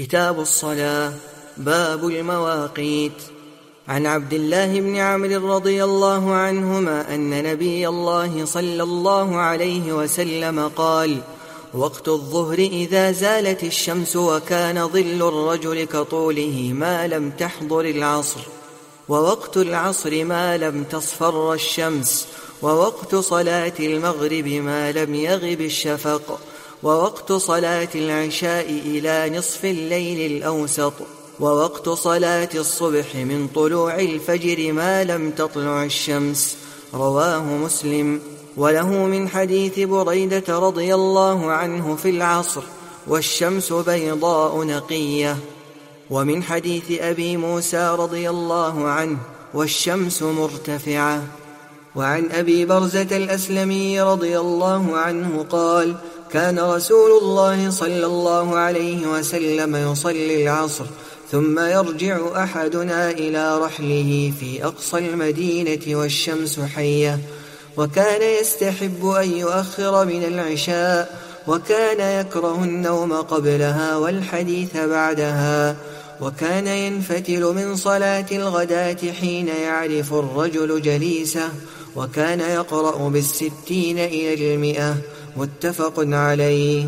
كتاب الصلاة باب المواقيت. عن عبد الله بن عمرو رضي الله عنهما أن نبي الله صلى الله عليه وسلم قال وقت الظهر إذا زالت الشمس وكان ظل الرجل كطوله ما لم تحضر العصر ووقت العصر ما لم تصفر الشمس ووقت صلاة المغرب ما لم يغب الشفق ووقت صلاة العشاء إلى نصف الليل الأوسط ووقت صلاة الصبح من طلوع الفجر ما لم تطلع الشمس. رواه مسلم. وله من حديث بريدة رضي الله عنه في العصر والشمس بيضاء نقية. ومن حديث أبي موسى رضي الله عنه والشمس مرتفعة. وعن أبي برزة الأسلمي رضي الله عنه قال كان رسول الله صلى الله عليه وسلم يصلي العصر ثم يرجع أحدنا إلى رحله في أقصى المدينة والشمس حية. وكان يستحب أن يؤخر من العشاء وكان يكره النوم قبلها والحديث بعدها. وكان ينفتل من صلاة الغداة حين يعرف الرجل جليسه وكان يقرأ بالستين إلى المئة. متفق عليه.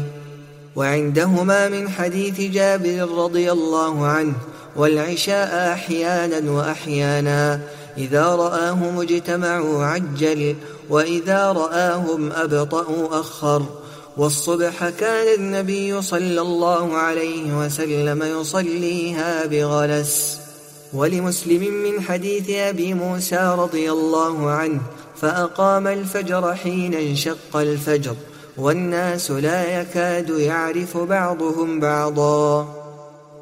وعندهما من حديث جابر رضي الله عنه والعشاء أحيانا وأحيانا إذا رآهم اجتمعوا عجل وإذا رآهم أبطأوا أخر. والصبح كان النبي صلى الله عليه وسلم يصليها بغلس. ولمسلم من حديث أبي موسى رضي الله عنه فأقام الفجر حين انشق الفجر. والناس لا يكاد يعرف بعضهم بعضا.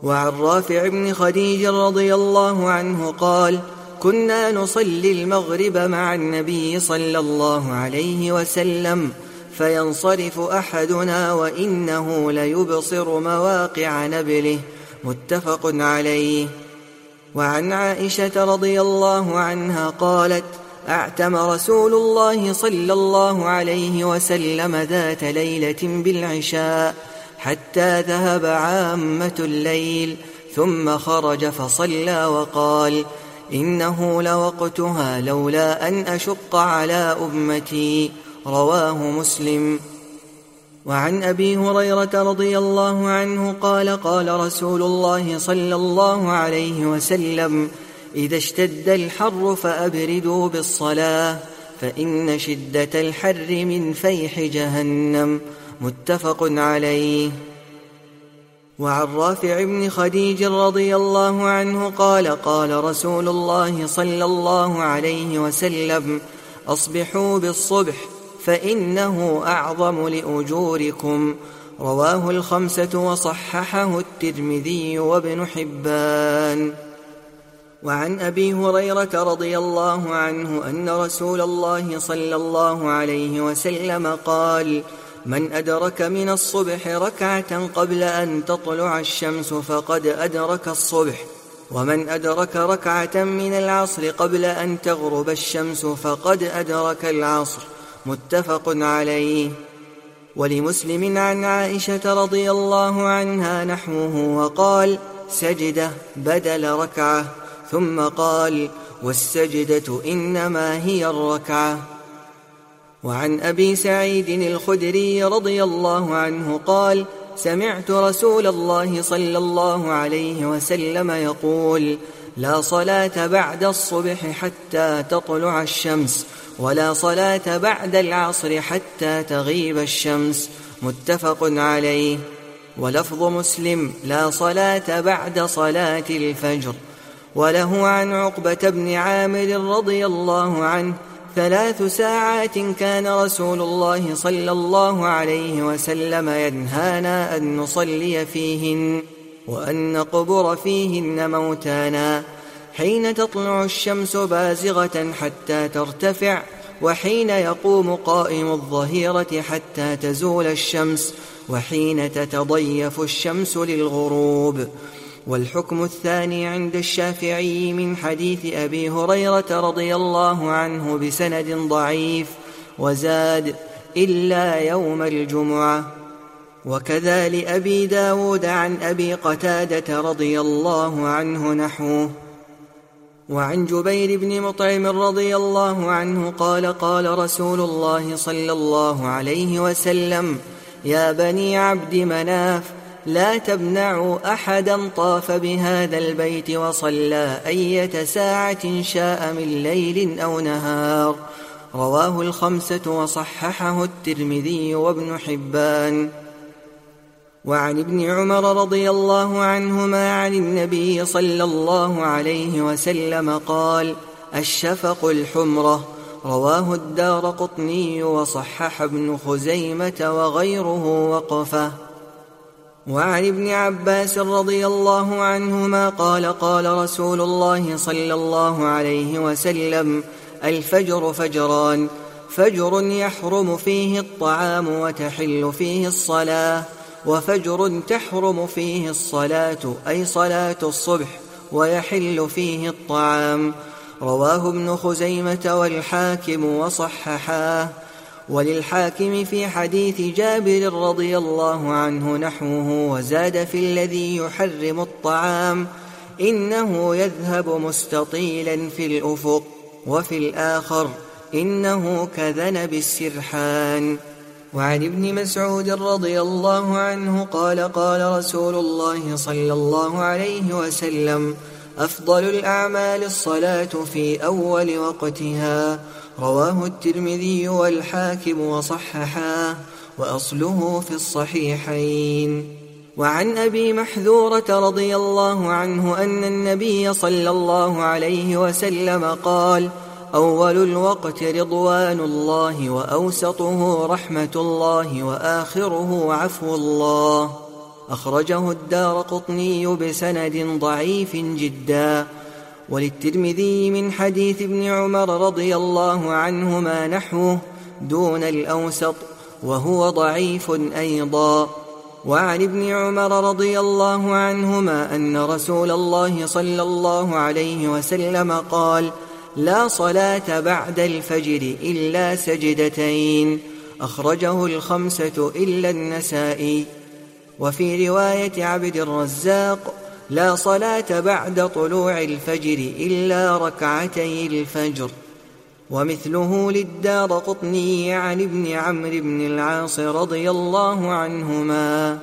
وعن رافع بن خديج رضي الله عنه قال كنا نصلي المغرب مع النبي صلى الله عليه وسلم فينصرف أحدنا وإنه ليبصر مواقع نبله. متفق عليه. وعن عائشة رضي الله عنها قالت أعتم رسول الله صلى الله عليه وسلم ذات ليلة بالعشاء حتى ذهب عامة الليل ثم خرج فصلى وقال إنه لوقتها لولا أن أشق على أمتي رواه مسلم. وعن أبي هريرة رضي الله عنه قال قال رسول الله صلى الله عليه وسلم إذا اشتد الحر فأبردوا بالصلاة فإن شدة الحر من فيح جهنم. متفق عليه. وعن رافع بن خديج رضي الله عنه قال قال رسول الله صلى الله عليه وسلم أصبحوا بالصبح فإنه أعظم لأجوركم. رواه الخمسة وصححه الترمذي وابن حبان. وعن أبي هريرة رضي الله عنه أن رسول الله صلى الله عليه وسلم قال من أدرك من الصبح ركعة قبل أن تطلع الشمس فقد أدرك الصبح ومن أدرك ركعة من العصر قبل أن تغرب الشمس فقد أدرك العصر. متفق عليه. ولمسلم عن عائشة رضي الله عنها نحوه وقال سجدة بدل ركعة. ثم قال والسجدة إنما هي الركعة. وعن أبي سعيد الخدري رضي الله عنه قال سمعت رسول الله صلى الله عليه وسلم يقول لا صلاة بعد الصبح حتى تطلع الشمس ولا صلاة بعد العصر حتى تغيب الشمس. متفق عليه. ولفظ مسلم لا صلاة بعد صلاة الفجر. وله عن عقبة بن عامر رضي الله عنه ثلاث ساعات كان رسول الله صلى الله عليه وسلم ينهانا أن نصلي فيهن وأن نقبر فيهن موتانا حين تطلع الشمس بازغة حتى ترتفع وحين يقوم قائم الظهيرة حتى تزول الشمس وحين تتضيف الشمس للغروب والحكم الثاني عند الشافعي من حديث أبي هريرة رضي الله عنه بسند ضعيف وزاد إلا يوم الجمعة. وكذا لأبي داود عن أبي قتادة رضي الله عنه نحوه. وعن جبير بن مطعم رضي الله عنه قال قال رسول الله صلى الله عليه وسلم يا بني عبد مناف لا تمنعوا أحدا طاف بهذا البيت وصلى أية ساعة شاء من ليل أو نهار. رواه الخمسة وصححه الترمذي وابن حبان. وعن ابن عمر رضي الله عنهما عن النبي صلى الله عليه وسلم قال الشفق الحمرة. رواه الدار قطني وصحح ابن خزيمة وغيره وقفه. وعن ابن عباس رضي الله عنهما قال قال رسول الله صلى الله عليه وسلم الفجر فجران فجر يحرم فيه الطعام وتحل فيه الصلاة وفجر تحرم فيه الصلاة أي صلاة الصبح ويحل فيه الطعام. رواه ابن خزيمة والحاكم وصححاه. وللحاكم في حديث جابر رضي الله عنه نحوه وزاد في الذي يحرم الطعام إنه يذهب مستطيلا في الأفق وفي الآخر إنه كذنب السرحان وعن ابن مسعود رضي الله عنه قال قال رسول الله صلى الله عليه وسلم أفضل الأعمال الصلاة في أول وقتها رواه الترمذي والحاكم وصححاه وأصله في الصحيحين. وعن أبي محذورة رضي الله عنه أن النبي صلى الله عليه وسلم قال أول الوقت رضوان الله وأوسطه رحمة الله وآخره عفو الله. أخرجه الدار قطني بسند ضعيف جدا. وللترمذي من حديث ابن عمر رضي الله عنهما نحوه دون الأوسط وهو ضعيف أيضا. وعن ابن عمر رضي الله عنهما أن رسول الله صلى الله عليه وسلم قال لا صلاة بعد الفجر إلا سجدتين أخرجه الخمسة إلا النسائي. وفي رواية عبد الرزاق لا صلاة بعد طلوع الفجر إلا ركعتي الفجر. ومثله للدار قطني عن ابن عمرو بن العاص رضي الله عنهما.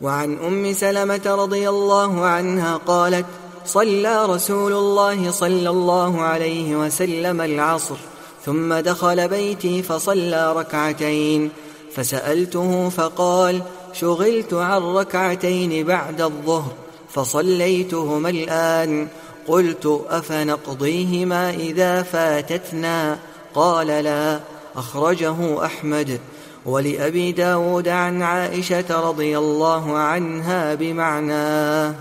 وعن أم سلمة رضي الله عنها قالت صلى رسول الله صلى الله عليه وسلم العصر ثم دخل بيتي فصلى ركعتين. فسألته فقال شغلت عن ركعتين بعد الظهر. فصليتهما الآن. قلت أفنقضيهما إذا فاتتنا؟ قال لا أخرجه أحمد. ولأبي داود عن عائشة رضي الله عنها بمعناه